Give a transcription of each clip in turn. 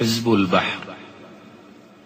حزب البحر.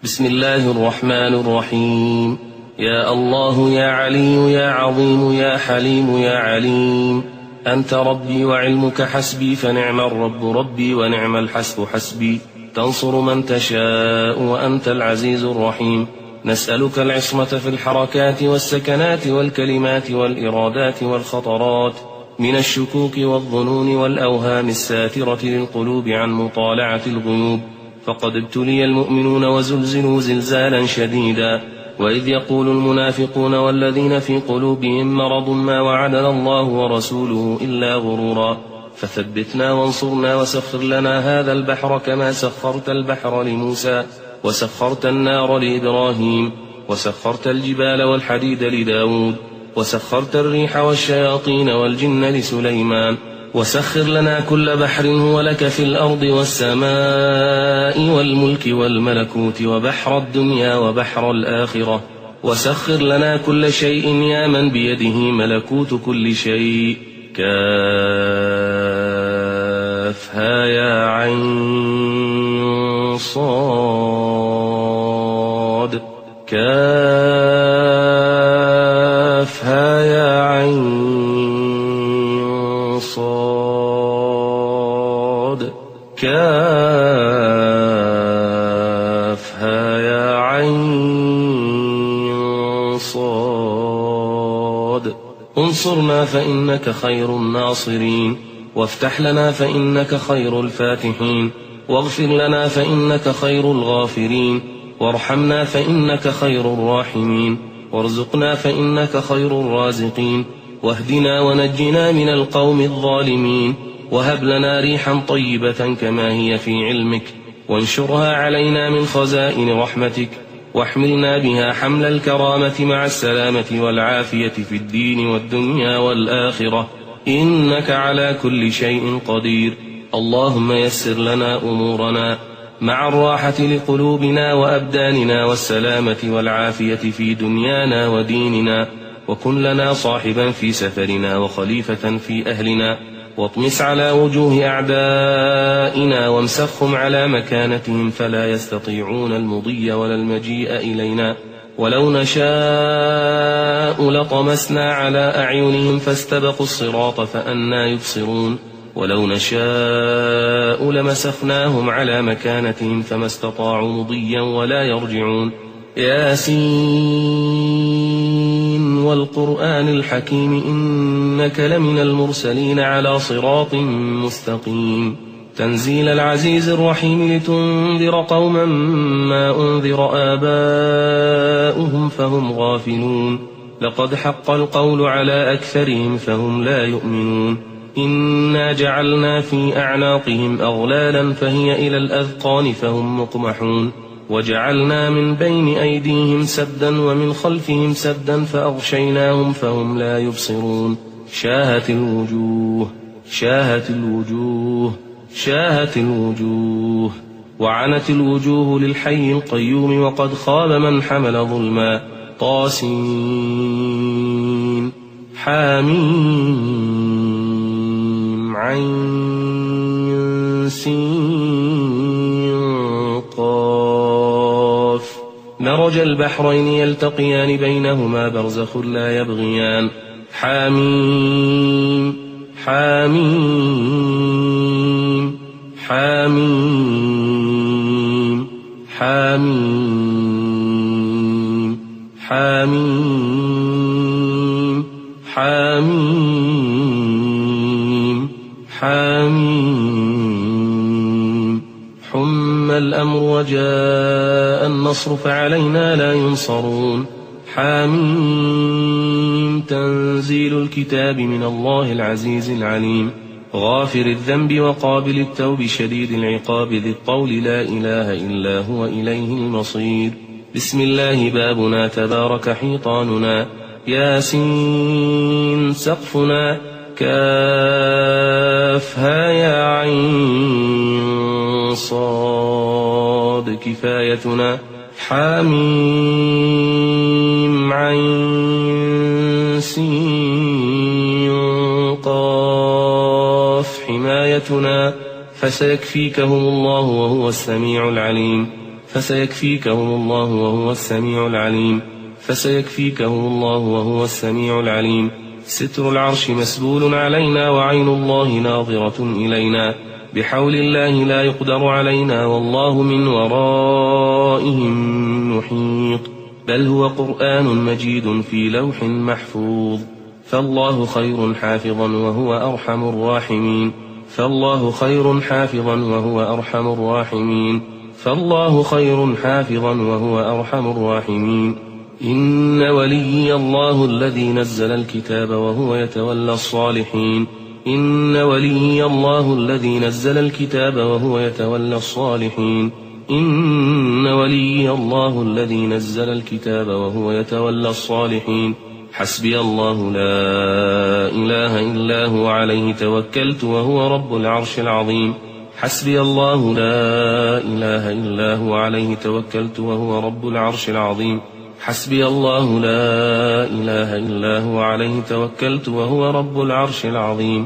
بسم الله الرحمن الرحيم. يا الله يا علي يا عظيم يا حليم يا عليم. أنت ربي وعلمك حسبي فنعم الرب ربي ونعم الحسب حسبي. تنصر من تشاء وأنت العزيز الرحيم. نسألك العصمة في الحركات والسكنات والكلمات والإرادات والخطرات. من الشكوك والظنون والأوهام الساترة للقلوب عن مطالعة الغيوب. فقد ابتلي المؤمنون وزلزلوا زلزالا شديدا. وإذ يقول المنافقون والذين في قلوبهم مرض ما وعدنا الله ورسوله إلا غرورا. فثبتنا وانصرنا وسخر لنا هذا البحر كما سخرت البحر لموسى وسخرت النار لإبراهيم وسخرت الجبال والحديد لداود وسخرت الريح والشياطين والجن لسليمان. وسخر لنا كل بحر هو لك في الأرض والسماء والملك والملكوت وبحر الدنيا وبحر الآخرة. وسخر لنا كل شيء يا من بيده ملكوت كل شيء. كافها يا عين صاد. كافها انصرنا فإنك خير الناصرين. وافتح لنا فإنك خير الفاتحين. واغفر لنا فإنك خير الغافرين. وارحمنا فإنك خير الراحمين. وارزقنا فإنك خير الرازقين. واهدنا ونجنا من القوم الظالمين. وهب لنا ريحا طيبة كما هي في علمك. وانشرها علينا من خزائن رحمتك. واحملنا بها حمل الكرامة مع السلامة والعافية في الدين والدنيا والآخرة. إنك على كل شيء قدير. اللهم يسر لنا أمورنا مع الراحة لقلوبنا وأبداننا والسلامة والعافية في دنيانا وديننا. وكن لنا صاحبا في سفرنا وخليفة في أهلنا. واطمس على وجوه أعدائنا وامسخهم على مكانتهم فلا يستطيعون المضي ولا المجيء إلينا. ولو نشاء لطمسنا على أعينهم فاستبقوا الصراط فأنا يبصرون. ولو نشاء لمسخناهم على مكانتهم فما استطاعوا مضيا ولا يرجعون. ياسين والقرآن الحكيم إنك لمن المرسلين على صراط مستقيم. تنزيل العزيز الرحيم لتنذر قوما ما أنذر آباؤهم فهم غافلون. لقد حق القول على أكثرهم فهم لا يؤمنون. إنا جعلنا في أعناقهم أغلالا فهي إلى الأذقان فهم مقمحون وجعلنا من بين أيديهم سدا ومن خلفهم سدا فأغشيناهم فهم لا يبصرون. شاهت الوجوه شاهت الوجوه شاهت الوجوه. وعنت الوجوه للحي القيوم وقد خاب من حمل ظلما. طاسين حاميم عين سين. مرج البحرين يلتقيان بينهما برزخ لا يبغيان. حاميم حاميم حاميم حاميم حاميم. الأمر وجاء النصر فعلينا لا ينصرون حاميم تنزيل الكتاب من الله العزيز العليم غافر الذنب وقابل التوب شديد العقاب ذي الطول لا إله إلا هو إليه المصير بسم الله بابنا تبارك حيطاننا ياسين سقفنا كافها كفايتنا حاميم عين سين قاف حمايتنا فسيكفيكهم الله وهو السميع العليم فسيكفيكهم الله وهو السميع العليم فسيكفيكهم الله وهو السميع العليم ستر العرش مسبول علينا وعين الله ناظرة إلينا بحول الله لا يقدر علينا والله من ورائهم محيط بل هو قرآن مجيد في لوح محفوظ. فالله خير حافظا وهو أرحم الراحمين. فالله خير حافظا وهو أرحم الراحمين. فالله خير حافظا وهو أرحم الراحمين. إن وليي الله الذي نزل الكتاب وهو يتولى الصالحين. إن وليي الله الذي نزل الكتاب وهو يتولى الصالحين. إن وليي الله الذي نزل الكتاب وهو يتولى الصالحين. حسبي الله لا إله إلا هو عليه توكلت وهو رب العرش العظيم. حسبي الله لا إله إلا هو عليه توكلت وهو رب العرش العظيم. حسبي الله لا إله إلا هو عليه توكلت وهو رب العرش العظيم.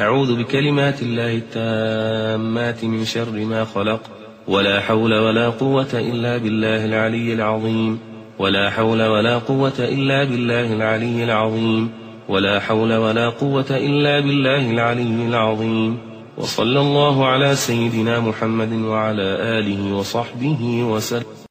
أعوذ بكلمات الله التامات من شر ما خلق ولا حول ولا قوة إلا بالله العلي العظيم ولا حول ولا قوة إلا بالله العلي العظيم ولا حول ولا قوة إلا بالله العلي العظيم. وصلى الله على سيدنا محمد وعلى آله وصحبه وسلم.